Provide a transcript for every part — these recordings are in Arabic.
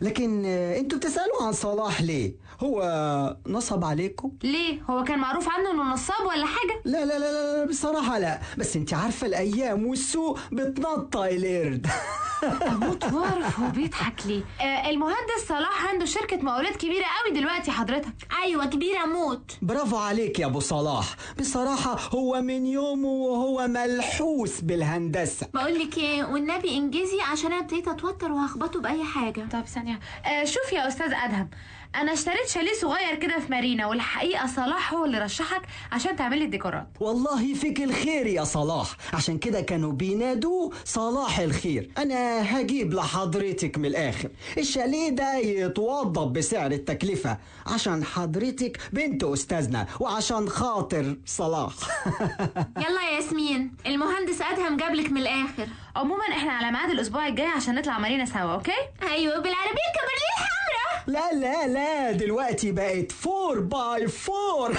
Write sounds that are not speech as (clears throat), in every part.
لكن آه، أنتوا بتسألوا عن صلاح ليه؟ هو نصب عليكم؟ ليه؟ هو كان معروف عنه إنه نصاب ولا حاجة؟ لا لا لا لا بصراحة لا. بس انت عارفة الأيام والسوق بتنطق القرد. (laughs) أموت وأعرف هو بيضحك ليه. آه المهندس صلاح عنده شركة مقاولات كبيرة قوي دلوقتي حضرتك. أيوه كبيرة موت. برافو عليك يا أبو صلاح. بصراحة هو من يومه وهو ملحوس بالهندسة. بقول لك إيه والنبي انجزي عشان أنا ابتديت أتوتر وهخبطه بأي حاجة. طب ثانية. آه شوف يا أستاذ أدهم. أنا اشتريت شاليه صغير كده في مارينا والحقيقة صلاح هو اللي رشحك عشان تعمل لي الديكورات. والله فيك الخير يا صلاح. عشان كده كانوا بينادوه صلاح الخير. أنا هجيب لحضرتك من الآخر. الشاليه ده يتوضب بسعر التكلفة. عشان حضرتك بنت أستاذنا وعشان خاطر صلاح. (laughs) يلا يا ياسمين المهندس أدهم جابلك من الآخر. عموما إحنا على ميعاد الأسبوع الجاي عشان نطلع مارينا سوا okay؟ أيوه بالعربية الحمراء لا لا لا دلوقتي بقت four by four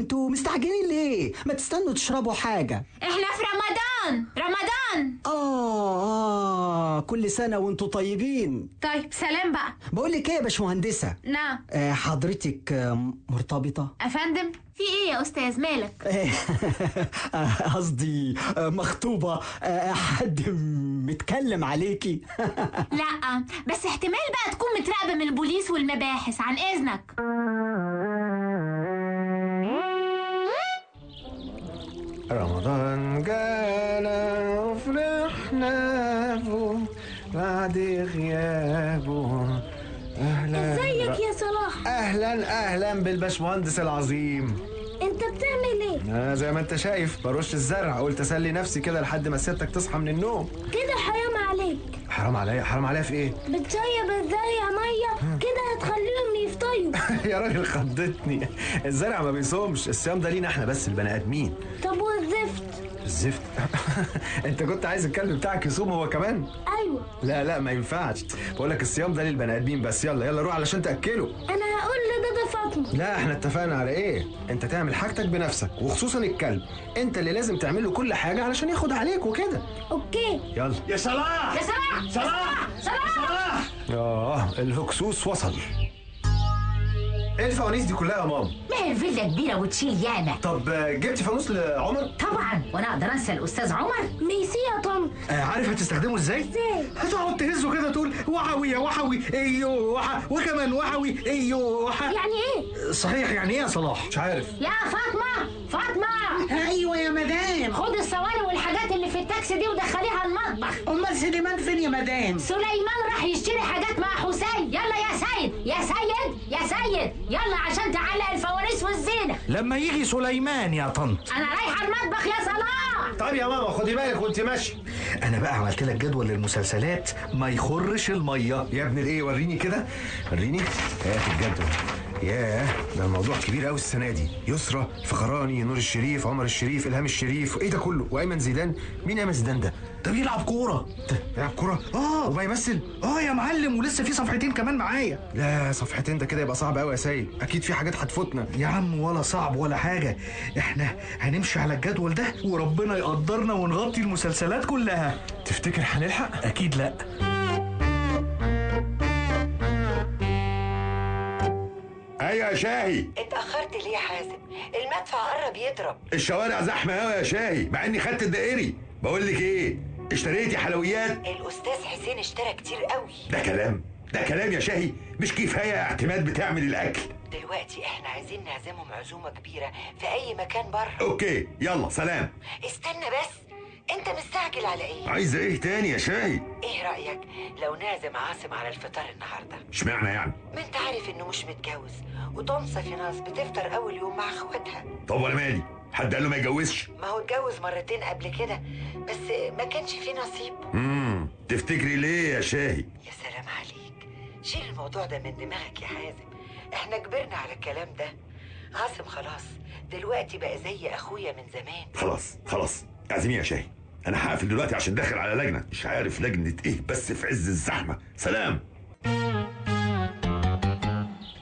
أنتوا مستعجلين ليه؟ ما تستنوا تشربوا حاجة. إحنا في رمضان رمضان. آه آه كل سنة وانتوا طيبين. طيب سلام بقى. بقول لك إيه يا باشمهندسة؟ نعم. آه، حضرتك آه، مرتبطة؟ أفندم؟ في إيه يا أستاذ؟ مالك؟ (laughs) آه، قصدي آه، مخطوبة آه، حد متكلم عليكي (laughs) لا بس احتمال بقى تكون متراقبة من البوليس والمباحث عن إذنك. رمضان جانا وفرحنا بو بعد غيابه. أهلا إزيك يا صلاح؟ أهلا أهلا بالباشمهندس العظيم. آه زي ما انت شايف برش الزرع قلت اسلي نفسي كده لحد ما سيادتك تصحى من النوم. كده حرام عليك. حرام عليا؟ حرام عليا في إيه؟ بتشيب الزرع ميه كده هتخليهم يفطروا (laughs) يا راجل خضتني. الزرع ما بيصومش الصيام ده لينا إحنا بس البني آدمين. طب والزفت؟ الزفت؟ (laughs) انت كنت عايز الكلب بتاعك يصوم هو كمان؟ أيوه. لا لا ما ينفعش. بقول لك الصيام ده للبني آدمين بس. يلا يلا روح علشان تأكله. أنا لا إحنا اتفقنا على إيه؟ انت تعمل حاجتك بنفسك وخصوصا الكلب. انت اللي لازم تعمل له كل حاجة علشان ياخد عليك وكده. أوكي. يلا. يا صلاح! يا صلاح! صلاح! صلاح! آه الهكسوس وصل. إيه الفوانيس دي كلها يا ماما. ما هي الفيلا كبيرة وتشيل ياما. طب آه، جبت فانوس لعمر؟ طبعا. وأنا أقدر أنسى الأستاذ عمر؟ ميسي يا طن آه عارف هتستخدمه إزاي؟ إزاي؟ هتقعد تهزه كده تقول وحوي يا وحوي إيوه وح وكمان وحوي إيوه وح. يعني إيه؟ صحيح يعني إيه يا صلاح؟ مش عارف. يا فاطمة فاطمة. أيوه يا مدام. خد الصواني التاكسي دي ودخليها المطبخ. أمال سليمان فين يا مدام؟ سليمان راح يشتري حاجات مع حسين. يلا يا سيد يا سيد يا سيد. يلا عشان تعلق الفوانيس والزينة. لما يجي سليمان يا طنط. أنا رايحة المطبخ يا صلاح. طيب يا ماما خدي بالك وانت ماشي أنا بقى عملت لك جدول للمسلسلات. ما يخرش المية. يا ابن الإيه وريني كده. وريني. هات الجدول. ياه ده الموضوع كبير قوي السنة دي. يسرى فخراني نور الشريف عمر الشريف إلهام الشريف إيه ده كله؟ وأيمن زيدان؟ مين أيمن زيدان ده؟ ده بيلعب كورة. ده بيلعب كورة؟ آه. وبيمثل آه يا معلم ولسه في صفحتين كمان معايا. لا صفحتين ده كده يبقى صعب قوي يا سيد. أكيد في حاجات هتفوتنا. يا عم ولا صعب ولا حاجة. إحنا هنمشي على الجدول ده وربنا يقدرنا ونغطي المسلسلات كلها. تفتكر هنلحق؟ أكيد لأ. يا شاهي. اتأخرت ليه يا حازم؟ المدفع قرب يضرب. الشوارع زحمة قوي يا شاهي مع إني خدت الدائري. بقول لك إيه اشتريتي حلويات. الأستاذ حسين اشترى كتير قوي ده كلام ده كلام يا شاهي مش كفاية اعتماد بتعمل الأكل. دلوقتي إحنا عايزين نعزمهم عزومة كبيرة في أي مكان بره. أوكي يلا سلام. استنى بس. انت مستعجل على إيه؟ عايزه إيه تاني يا شاهي؟ إيه رأيك لو نعزم عاصم على الفطار النهاردة؟ اشمعنى يعني؟ ما انت عارف انه مش متجوز وطنسة في ناس بتفطر أول يوم مع أخواتها. طب وأنا مالي؟ حد قال له ما يتجوزش؟ ما هو اتجوز مرتين قبل كده بس ما كانش فيه نصيب. امم تفتكري ليه يا شاهي؟ يا سلام عليك. شيل الموضوع ده من دماغك يا حازم. إحنا كبرنا على الكلام ده. عاصم خلاص دلوقتي بقى زي أخويا من زمان. خلاص خلاص. اعزميه يا شاهي. أنا هقفل دلوقتي عشان داخل على لجنة. مش عارف لجنة إيه بس في عز الزحمة. سلام.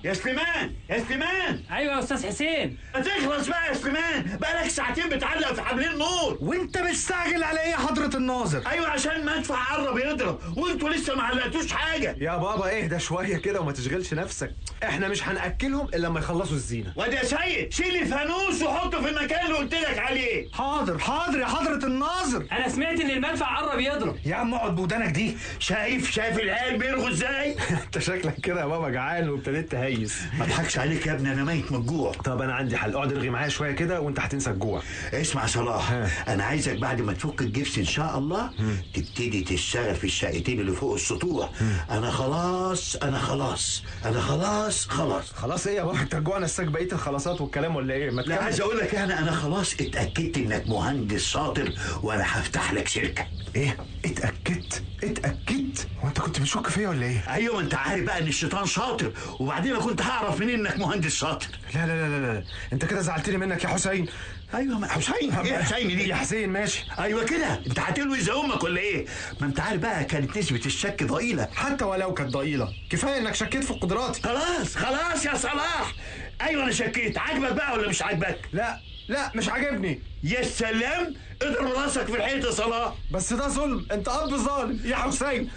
يا سليمان يا سليمان. أيوه يا أستاذ حسين. ما تخلص بقى يا سليمان. بقالك ساعتين بتعلق في حبلين نور. وأنت مستعجل على إيه يا حضرة الناظر؟ أيوه عشان مدفع قرب يضرب. وأنتوا لسه ما علقتوش حاجة. يا بابا اهدى شوية كده وما تشغلش نفسك. إحنا مش هنأكلهم إلا لما يخلصوا الزينة. واد يا سيد شيل الفانوس وحطه في المكان اللي قلت لك عليه. حاضر حاضر يا حضرة الناظر. أنا سمعت إن المدفع قرب يضرب. يا عم اقعد بودانك دي. شايف شايف العيال بيرغوا إزاي؟ (laughs) أنت شكلك كده يا بابا جعان وابتديت تهيس ما اضحكش عليك يا ابني أنا ميت من الجوع. طب أنا عندي حل. اقعد ارغي معايا شوية كده وانت هتنسى الجوع. اسمع صلاح أنا عايزك بعد ما تفك الجبس ان شاء الله تبتدي تشتغل في الشقتين اللي فوق السطوح. أنا خلاص أنا خلاص أنا خلاص خلاص. خلاص إيه يا بابا انت جوع نساك بقية الخلاصات والكلام ولا إيه؟ ما لا. عايز أقول لك يعني أنا خلاص اتأكدت انك مهندس شاطر وأنا هفتح لك شركة. إيه؟ اتأكدت اتأكدت. هو انت كنت بتشك فيا ولا إيه؟ أيوه ما انت عارف بقى إن الشيطان شاطر وبعدين أنا كنت هعرف منين إنك مهندس شاطر. لا لا لا لا, لا. انت كده زعلتني منك يا حسين. أيوه ما حسين إيه حسين دي؟ يا حسين ماشي. أيوه كده أنت هتلوي زي أمك ولا إيه؟ ما انت عارف بقى كانت نسبة الشك ضئيلة. حتى ولو كانت ضئيلة. كفاية إنك شكيت في قدراتي. خلاص خلاص يا صلاح. أيوه أنا شكيت. عاجبك بقى ولا مش عاجبك؟ لا. لا مش عاجبني. يا سلام! اضرب راسك في الحيط يا صلاح. بس ده ظلم. انت اب ظالم. يا حسين.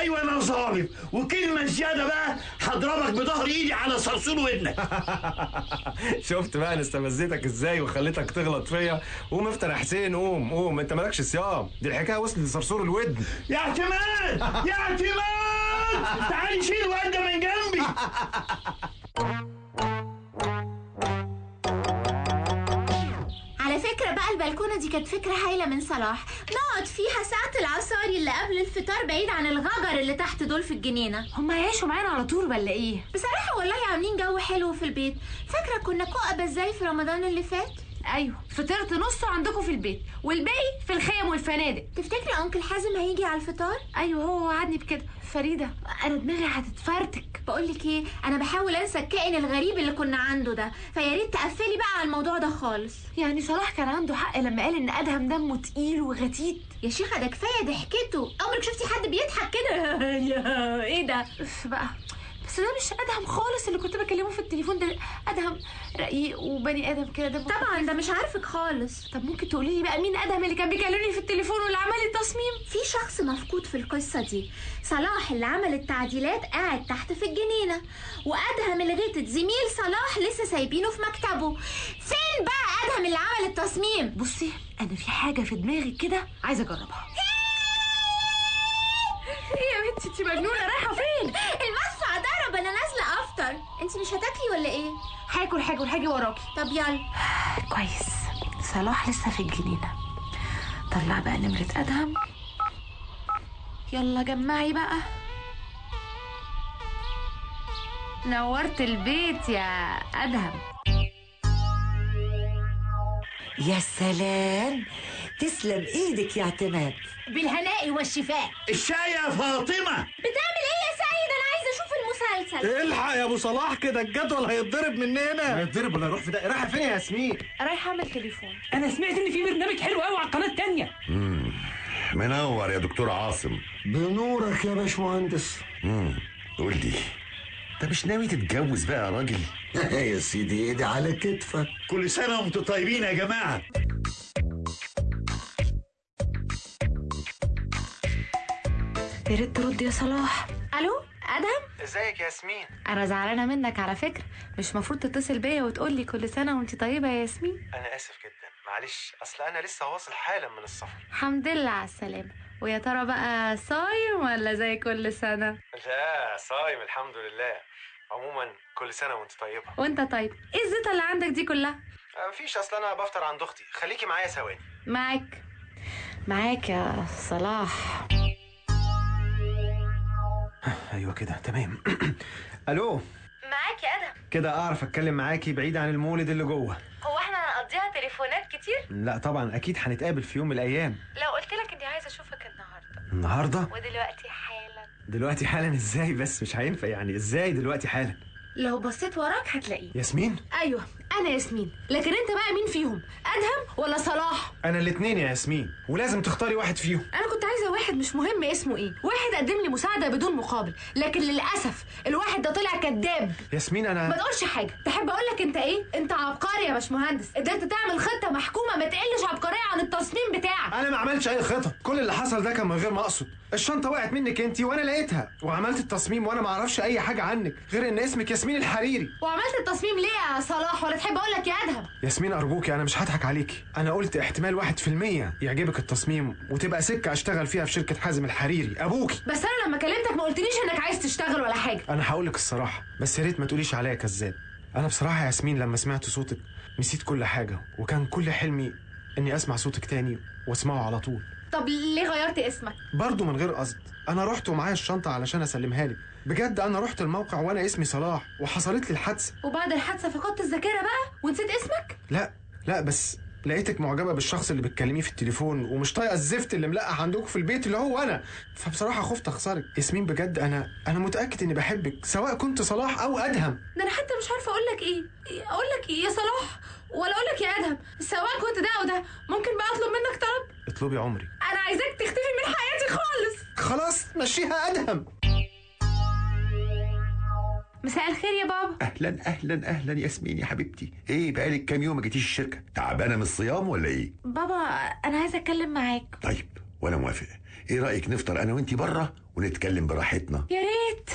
أيوه أنا ظالم. وكلمة زيادة بقى هضربك بظهر إيدي على صرصور ودنك. (laughs) شفت بقى أنا استفزتك إزاي وخليتك تغلط فيا؟ قوم افطر يا حسين قوم قوم. أنت مالكش صيام. دي الحكاية وصلت لصرصور الودن. يا اعتماد! يا اعتماد! تعالي شيل الواد من جنبي. (laughs) البلكونة دي كانت فكرة هايلة من صلاح. نقعد فيها ساعة العصاري اللي قبل الفطار بعيد عن الغجر اللي تحت دول في الجنينة. هما هيعيشوا معانا على طول ولا إيه؟ بصراحة والله عاملين جو حلو في البيت. فاكرة كنا كؤبة إزاي في رمضان اللي فات؟ أيوه فطرت نصه عندكم في البيت والباقي في الخيم والفنادق. تفتكري أنكل حازم هيجي على الفطار؟ أيوه هو وعدني بكده. فريدة أنا دماغي هتتفرتك. بقولك إيه أنا بحاول أنسى الكائن الغريب اللي كنا عنده ده فيا ريت تقفلي بقى على الموضوع ده خالص. يعني صلاح كان عنده حق لما قال إن أدهم دمه تقيل وغتيت. يا شيخة ده كفاية ضحكته. عمرك شفتي حد بيضحك كده؟ (laughs) إيه ده؟ بقى. بس ده مش أدهم خالص اللي كنت بكلمه في التليفون ده أدهم رقيق وبني آدم كده ده طبعا ده مش عارفك خالص. طب ممكن تقولي لي بقى مين أدهم اللي كان بيكلمني في التليفون واللي عمل التصميم؟ في شخص مفقود في القصة دي صلاح اللي عمل التعديلات قاعد تحت في الجنينة وأدهم اللي غيتت زميل صلاح لسه سايبينه في مكتبه. فين بقى أدهم اللي عمل التصميم؟ بصي أنا في حاجة في دماغي كده عايزة أجربها. إيه يا بنتي انت مجنونة رايحة فين؟ (laughs) أنت مش هتاكلي ولا إيه؟ هاكل هاكل هاجي وراكي. طب يلا. (sighs) كويس. صلاح لسه في الجنينة. طلع بقى نمرة أدهم. يلا جمعي بقى. نورت البيت يا أدهم. يا سلام. تسلم إيدك يا اعتماد. بالهناء والشفاء. الشاي يا فاطمة. بتعمل المسلسل الحق يا ابو صلاح كده الجدول هيتضرب مننا. هيتضرب ولا يروح في ده؟ رايحة فين يا ياسمين؟ رايحه أعمل تليفون. أنا سمعت إن في برنامج حلو قوي على القناة التانية. منور يا دكتور عاصم. بنورك يا باشمهندس. امم قول لي انت مش ناوي تتجوز بقى يا راجل؟ (laughs) يا سيدي ايدي على كتفك. كل سنة وأنتم طيبين يا جماعة. يا ريت ترد يا صلاح. ألو؟ أدهم؟ إزيك يا ياسمين؟ أنا زعلانة منك على فكرة. مش مفروض تتصل بيا وتقول لي كل سنة وانت طيبة يا ياسمين. أنا آسف جدا. معلش أصل أنا لسه واصل حالا من السفر. الحمد لله على السلامة. ويا ترى بقى صايم ولا زي كل سنة؟ لا صايم الحمد لله. عموما كل سنة وأنت طيبة. وأنت طيب. إيه الزيطة اللي عندك دي كلها؟ آه، مفيش. أصل أنا بفطر عند أختي. خليكي معايا ثواني. معاك. معاك يا صلاح. أيوه كده تمام. (clears throat) ألو؟ معاك يا أدهم. كده أعرف أتكلم معاكي بعيد عن المولد اللي جوه. هو إحنا هنقضيها تليفونات كتير؟ لا طبعا أكيد هنتقابل في يوم من الأيام. لو قلت لك إني عايزة أشوفك النهارده. النهارده؟ ودلوقتي حالا. دلوقتي حالا؟ إزاي بس؟ مش هينفع يعني. إزاي دلوقتي حالا؟ لو بصيت وراك هتلاقيه. ياسمين؟ أيوه أنا ياسمين. لكن أنت بقى مين فيهم؟ أدهم ولا صلاح؟ أنا الاتنين يا ياسمين ولازم تختاري واحد فيهم. أنا كنت عايزه واحد مش مهم اسمه إيه. واحد قدم لي مساعدة بدون مقابل. لكن للأسف الواحد ده طلع كذاب. ياسمين ما أنا تقولش حاجة. تحب أقول لك أنت إيه؟ أنت عبقري يا باشمهندس. قدرت تعمل خطة محكومة ما تقلش عبقرية عن التصميم بتاعك. أنا ما عملتش أي خطط كل اللي حصل ده كان من غير ما أقصد. الشنطة وقعت منك انت وأنا لقيتها. وعملت التصميم وأنا ما أعرفش اي حاجة عنك غير ان اسمك ياسمين الحريري. وعملت التصميم ليه يا صلاح؟ ولا تحب أقول لك يا ادهم؟ ياسمين ارجوكي أنا مش هضحك عليكي أنا قلت احتمال واحد في المية يعجبك التصميم وتبقى سكة أشتغل فيها في شركة حازم الحريري. ابوكي بس أنا لما كلمتك ما قلتليش إنك عايز تشتغل ولا حاجة. أنا هقول لك الصراحة بس يا ريت ما تقوليش عليا كذاب. أنا بصراحة يا ياسمين لما سمعت صوتك نسيت كل حاجة وكان كل حلمي إني أسمع صوتك تاني وأسمعه على طول. طب ليه غيرت اسمك؟ برضه من غير قصد. أنا رحت ومعايا الشنطة علشان أسلمها لك بجد أنا رحت الموقع وأنا اسمي صلاح وحصلت لي الحادثة. وبعد الحادثة فقدت الذاكرة بقى ونسيت اسمك؟ لا لا بس لقيتك معجبة بالشخص اللي بتكلميه في التليفون ومش طايقة الزفت اللي ملقح عندكم في البيت اللي هو أنا. فبصراحة خفت أخسرك. ياسمين بجد أنا أنا متأكد إني بحبك سواء كنت صلاح أو أدهم. ده أنا حتى مش عارفة أقول لك إيه. أقول لك إيه يا صلاح ولا أقول لك يا أدهم. سواء كنت ده أو ده ممكن بقى أطلب منك طلب؟ اطلبي عمري. أنا عايزاك تختفي من حياتي خالص. خلاص مشيها أدهم. مساء الخير يا بابا. أهلا أهلا أهلا ياسمين يا حبيبتي. إيه بقالك كام يوم ما جيتيش الشركة؟ تعبانة من الصيام ولا إيه؟ بابا أنا عايزة أتكلم معاك. طيب وأنا موافق. إيه رأيك نفطر أنا وأنتي بره ونتكلم براحتنا؟ يا ريت.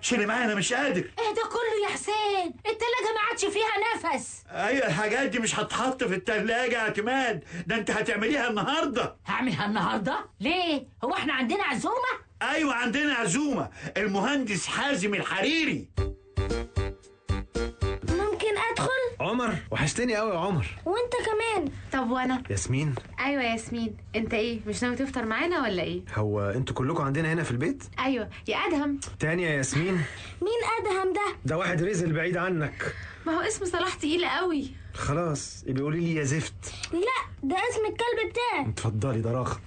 شيلي معايا أنا مش قادر. إيه ده كله يا حسين؟ التلاجة ما عادش فيها نفس. أيوه الحاجات دي مش هتحط في التلاجة يا اعتماد ده أنت هتعمليها النهارده. هعملها النهارده؟ ليه؟ هو إحنا عندنا عزومة؟ أيوه عندنا عزومه المهندس حازم الحريري. ممكن أدخل؟ عمر وحشتني قوي يا عمر. وأنت كمان. طب وأنا؟ ياسمين. أيوه يا ياسمين. أنت إيه مش ناوي تفطر معانا ولا إيه؟ هو أنتوا كلكم عندنا هنا في البيت؟ أيوه يا أدهم. تاني يا ياسمين. مين أدهم ده؟ ده واحد رزل بعيد عنك. ما هو اسم صلاح تقيل قوي خلاص يبقى قولي لي يا زفت. لا ده اسم الكلب بتاعي اتفضلي ده راخ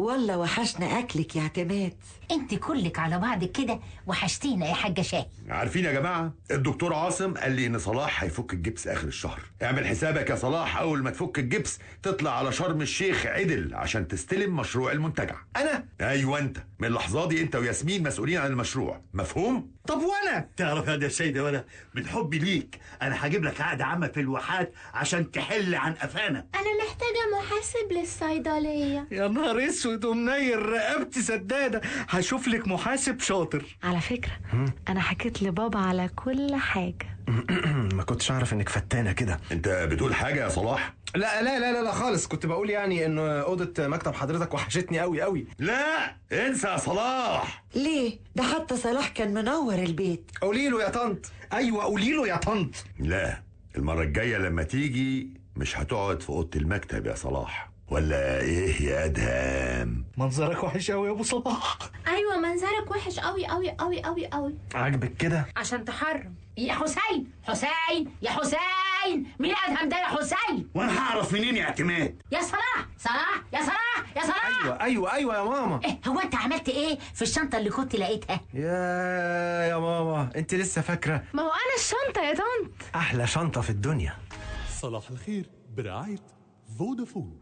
والله وحشنا أكلك يا اعتماد؟ انت كلك على بعضك كده وحشتينا يا حاجة شاهي عارفين يا جماعة الدكتور عاصم قال لي إن صلاح هيفك الجبس آخر الشهر. اعمل حسابك يا صلاح أول ما تفك الجبس تطلع على شرم الشيخ عدل عشان تستلم مشروع المنتجع. أنا؟ أيوه أنت. من اللحظه دي أنت وياسمين مسؤولين عن المشروع. مفهوم؟ طب وأنا؟ تعرف يا سيدة ولا من حبي ليك. أنا هجيب لك عقد عامة في الواحات عشان تحل عن قفانا. أنا محتاجة محاسب للصيدلية. يا نهار أسود ومنير رقبتي سدادة. هشوف لك محاسب شاطر. على فكرة أنا حكيت لبابا على كل حاجة. (clears throat) ما كنتش أعرف إنك فتانة كده. أنت بتقول حاجة يا صلاح؟ لا لا لا لا, لا خالص. كنت بقول يعني إن أوضة مكتب حضرتك وحشتني قوي قوي لا انسى يا صلاح. ليه؟ ده حتى صلاح كان منور البيت. قولي له يا طنط. أيوه قولي له يا طنط. لا المرة الجاية لما تيجي مش هتقعد في أوضة المكتب يا صلاح. ولا إيه يا أدهم؟ منظرك وحش قوي يا أبو صلاح. أيوه منظرك وحش قوي قوي قوي قوي قوي عاجبك كده؟ عشان تحرم. يا حسين حسين يا حسين. مين أدهم ده يا حسين؟ وأنا هعرف منين يا اعتماد؟ يا صلاح صلاح يا صلاح يا صلاح. أيوه أيوه أيوه يا ماما. إيه هو أنت عملت إيه في الشنطة اللي كنت لقيتها؟ يا يا ماما أنت لسه فاكرة؟ ما هو أنا الشنطة يا طنط أحلى شنطة في الدنيا. صلاح الخير برعاية فودافون.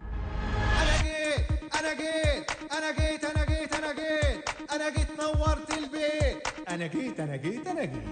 جيت أنا جيت أنا جيت أنا جيت أنا جيت نورت البيت. أنا جيت أنا جيت أنا جيت.